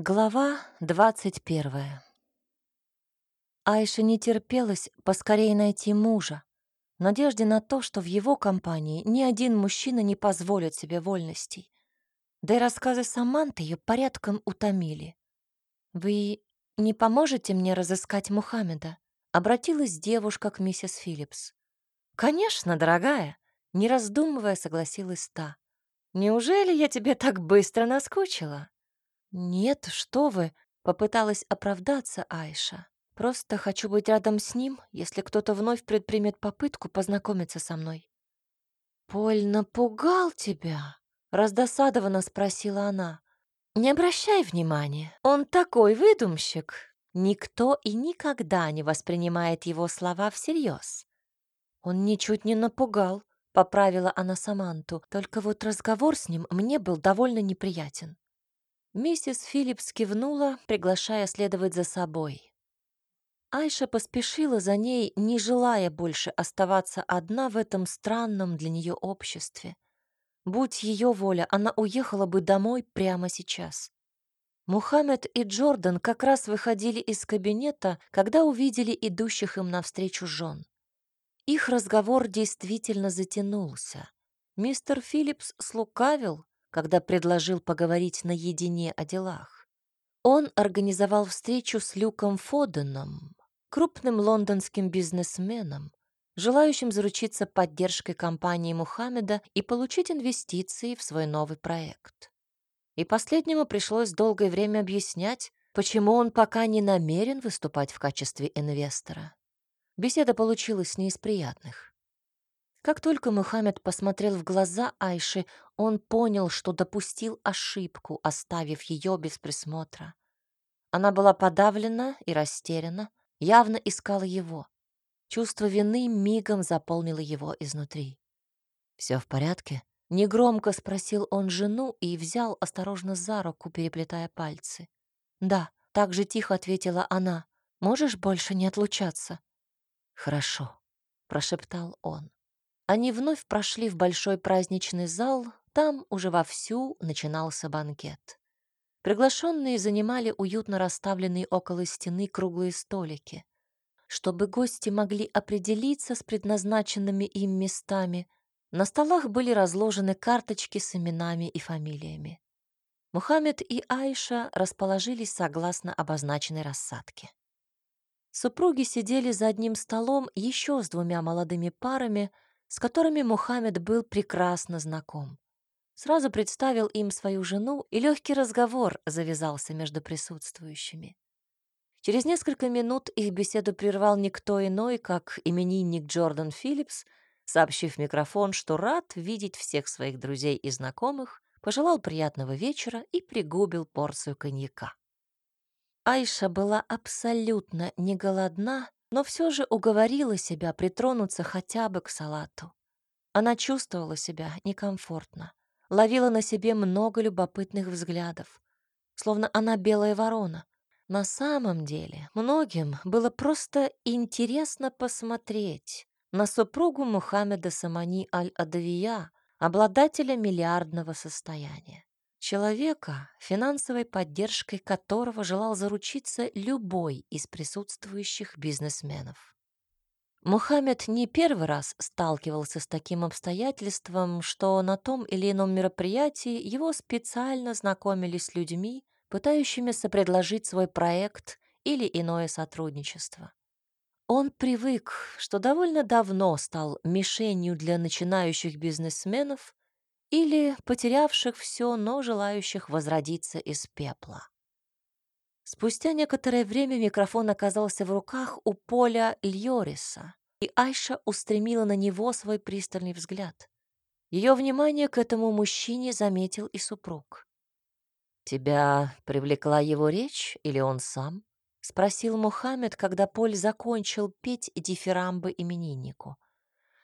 Глава двадцать первая. Айше не терпелось поскорее найти мужа, в надежде на то, что в его компании ни один мужчина не позволит себе вольностей. Да и рассказы Саманты ее порядком утомили. «Вы не поможете мне разыскать Мухаммеда?» — обратилась девушка к миссис Филлипс. «Конечно, дорогая», — не раздумывая согласилась та. «Неужели я тебе так быстро наскучила?» «Нет, что вы!» — попыталась оправдаться Айша. «Просто хочу быть рядом с ним, если кто-то вновь предпримет попытку познакомиться со мной». «Поль напугал тебя?» — раздосадованно спросила она. «Не обращай внимания, он такой выдумщик. Никто и никогда не воспринимает его слова всерьез». «Он ничуть не напугал», — поправила она Саманту, «только вот разговор с ним мне был довольно неприятен». Миссис Филлипс кивнула, приглашая следовать за собой. Айша поспешила за ней, не желая больше оставаться одна в этом странном для нее обществе. Будь ее воля, она уехала бы домой прямо сейчас. Мухаммед и Джордан как раз выходили из кабинета, когда увидели идущих им навстречу жен. Их разговор действительно затянулся. Мистер Филлипс слукавил, когда предложил поговорить наедине о делах. Он организовал встречу с Люком Фоденом, крупным лондонским бизнесменом, желающим заручиться поддержкой компании Мухаммеда и получить инвестиции в свой новый проект. И последнему пришлось долгое время объяснять, почему он пока не намерен выступать в качестве инвестора. Беседа получилась не из приятных. Как только Мухаммед посмотрел в глаза Айши, он понял, что допустил ошибку, оставив ее без присмотра. Она была подавлена и растеряна, явно искала его. Чувство вины мигом заполнило его изнутри. «Все в порядке?» — негромко спросил он жену и взял осторожно за руку, переплетая пальцы. «Да», — так же тихо ответила она. «Можешь больше не отлучаться?» «Хорошо», — прошептал он. Они вновь прошли в большой праздничный зал, там уже вовсю начинался банкет. Приглашенные занимали уютно расставленные около стены круглые столики. Чтобы гости могли определиться с предназначенными им местами, на столах были разложены карточки с именами и фамилиями. Мухаммед и Айша расположились согласно обозначенной рассадке. Супруги сидели за одним столом еще с двумя молодыми парами — с которыми Мухаммед был прекрасно знаком. Сразу представил им свою жену, и легкий разговор завязался между присутствующими. Через несколько минут их беседу прервал никто иной, как именинник Джордан Филлипс, сообщив микрофон, что рад видеть всех своих друзей и знакомых, пожелал приятного вечера и пригубил порцию коньяка. Айша была абсолютно не голодна но все же уговорила себя притронуться хотя бы к салату. Она чувствовала себя некомфортно, ловила на себе много любопытных взглядов, словно она белая ворона. На самом деле, многим было просто интересно посмотреть на супругу Мухаммеда Самани Аль-Адавия, обладателя миллиардного состояния. Человека, финансовой поддержкой которого желал заручиться любой из присутствующих бизнесменов. Мухаммед не первый раз сталкивался с таким обстоятельством, что на том или ином мероприятии его специально знакомили с людьми, пытающимися предложить свой проект или иное сотрудничество. Он привык, что довольно давно стал мишенью для начинающих бизнесменов или потерявших все, но желающих возродиться из пепла. Спустя некоторое время микрофон оказался в руках у Поля Льориса, и Айша устремила на него свой пристальный взгляд. Ее внимание к этому мужчине заметил и супруг. «Тебя привлекла его речь или он сам?» — спросил Мухаммед, когда Поль закончил петь дифирамбы имениннику.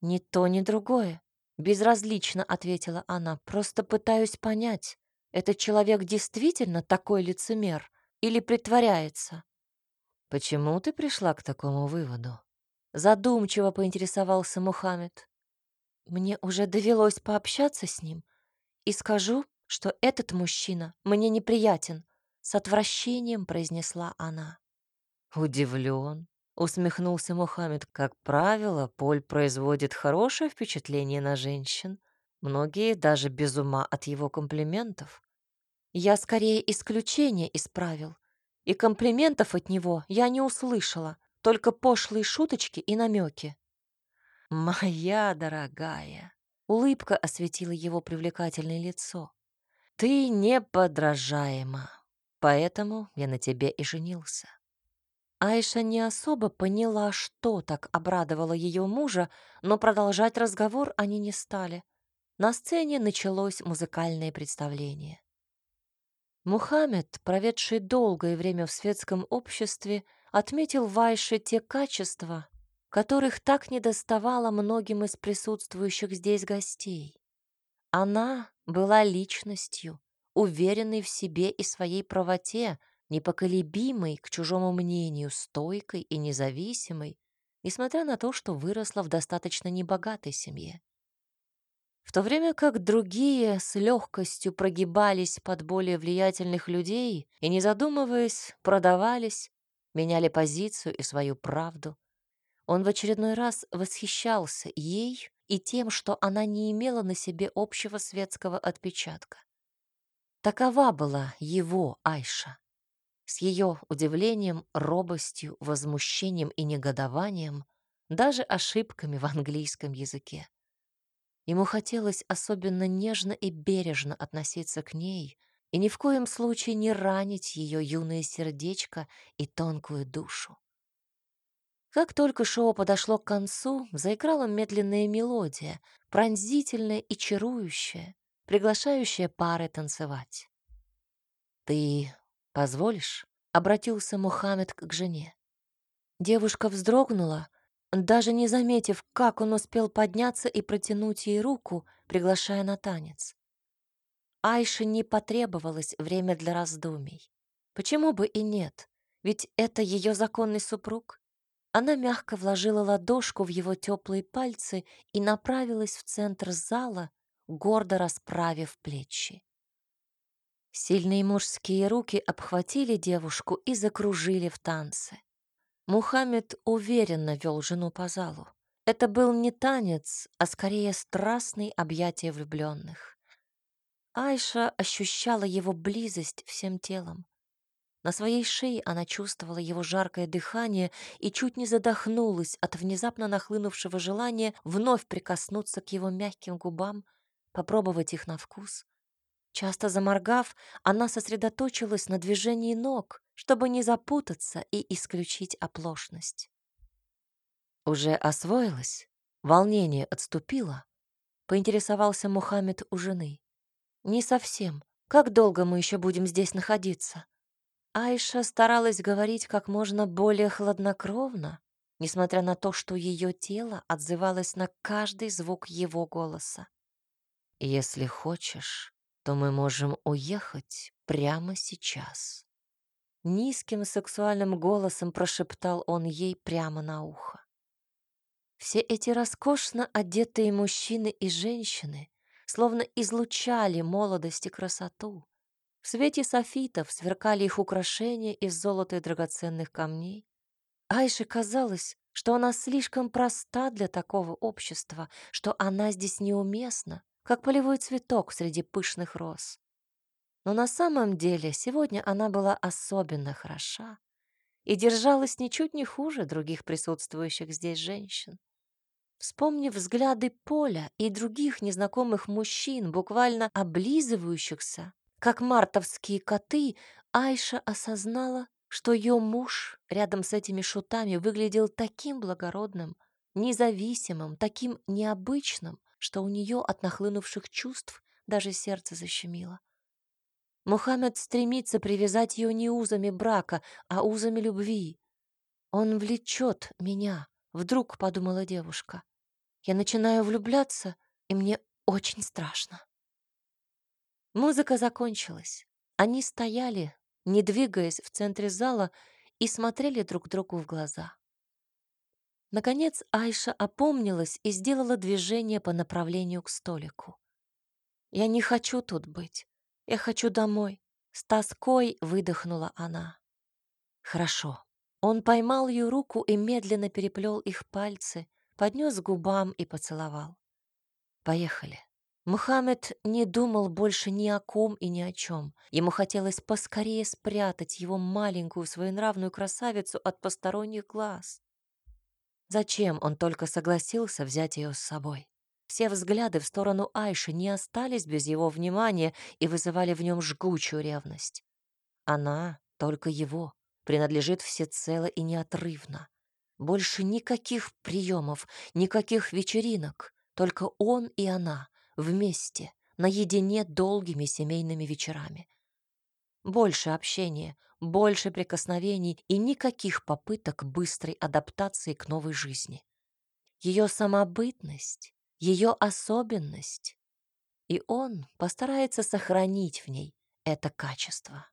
«Ни то, ни другое. Безразлично ответила она. Просто пытаюсь понять, этот человек действительно такой лицемер или притворяется? Почему ты пришла к такому выводу? Задумчиво поинтересовался Мухаммед. Мне уже довелось пообщаться с ним и скажу, что этот мужчина мне неприятен, с отвращением произнесла она. Удивлен, усмехнулся Мухаммед. Как правило, Поль производит хорошее впечатление на женщин. Многие даже без ума от его комплиментов. Я скорее исключение исправил. И комплиментов от него я не услышала, только пошлые шуточки и намеки. «Моя дорогая!» — улыбка осветила его привлекательное лицо. «Ты неподражаема, поэтому я на тебе и женился». Айша не особо поняла, что так обрадовало ее мужа, но продолжать разговор они не стали. На сцене началось музыкальное представление. Мухаммед, проведший долгое время в светском обществе, отметил в Айше те качества, которых так недоставало многим из присутствующих здесь гостей. Она была личностью, уверенной в себе и своей правоте, непоколебимой к чужому мнению, стойкой и независимой, несмотря на то, что выросла в достаточно небогатой семье. В то время как другие с легкостью прогибались под более влиятельных людей и, не задумываясь, продавались, меняли позицию и свою правду, он в очередной раз восхищался ей и тем, что она не имела на себе общего светского отпечатка. Такова была его Айша. С ее удивлением, робостью, возмущением и негодованием, даже ошибками в английском языке. Ему хотелось особенно нежно и бережно относиться к ней и ни в коем случае не ранить ее юное сердечко и тонкую душу. Как только шоу подошло к концу, заиграла медленная мелодия, пронзительная и чарующая, приглашающая пары танцевать. «Ты позволишь?» — обратился Мухаммед к жене. Девушка вздрогнула, даже не заметив, как он успел подняться и протянуть ей руку, приглашая на танец. Айше не потребовалось время для раздумий. Почему бы и нет? Ведь это ее законный супруг. Она мягко вложила ладошку в его теплые пальцы и направилась в центр зала, гордо расправив плечи. Сильные мужские руки обхватили девушку и закружили в танце. Мухаммед уверенно вел жену по залу. Это был не танец, а скорее страстный объятие влюбленных. Айша ощущала его близость всем телом. На своей шее она чувствовала его жаркое дыхание и чуть не задохнулась от внезапно нахлынувшего желания вновь прикоснуться к его мягким губам, попробовать их на вкус. Часто заморгав, она сосредоточилась на движении ног, чтобы не запутаться и исключить оплошность. «Уже освоилась? Волнение отступило?» — поинтересовался Мухаммед у жены. «Не совсем. Как долго мы еще будем здесь находиться?» Айша старалась говорить как можно более хладнокровно, несмотря на то, что ее тело отзывалось на каждый звук его голоса. «Если хочешь, то мы можем уехать прямо сейчас. Низким сексуальным голосом прошептал он ей прямо на ухо. Все эти роскошно одетые мужчины и женщины словно излучали молодость и красоту. В свете софитов сверкали их украшения из золота и драгоценных камней. Айше казалось, что она слишком проста для такого общества, что она здесь неуместна, как полевой цветок среди пышных роз. Но на самом деле сегодня она была особенно хороша и держалась ничуть не хуже других присутствующих здесь женщин. Вспомнив взгляды Поля и других незнакомых мужчин, буквально облизывающихся, как мартовские коты, Айша осознала, что ее муж рядом с этими шутами выглядел таким благородным, независимым, таким необычным, что у нее от нахлынувших чувств даже сердце защемило. Мухаммед стремится привязать ее не узами брака, а узами любви. Он влечет меня, вдруг подумала девушка. Я начинаю влюбляться, и мне очень страшно. Музыка закончилась. Они стояли, не двигаясь в центре зала, и смотрели друг другу в глаза. Наконец Айша опомнилась и сделала движение по направлению к столику. «Я не хочу тут быть. Я хочу домой», — С тоской выдохнула она. Хорошо. Он поймал ее руку и медленно переплел их пальцы, поднес к губам и поцеловал. Поехали. Мухаммед не думал больше ни о ком и ни о чем. Ему хотелось поскорее спрятать его маленькую своенравную красавицу от посторонних глаз. Зачем он только согласился взять ее с собой? Все взгляды в сторону Айши не остались без его внимания и вызывали в нем жгучую ревность. Она, только его, принадлежит всецело и неотрывно. Больше никаких приемов, никаких вечеринок, только он и она вместе, наедине долгими семейными вечерами. Больше общения, больше прикосновений и никаких попыток быстрой адаптации к новой жизни. Ее самобытность, ее особенность, и он постарается сохранить в ней это качество.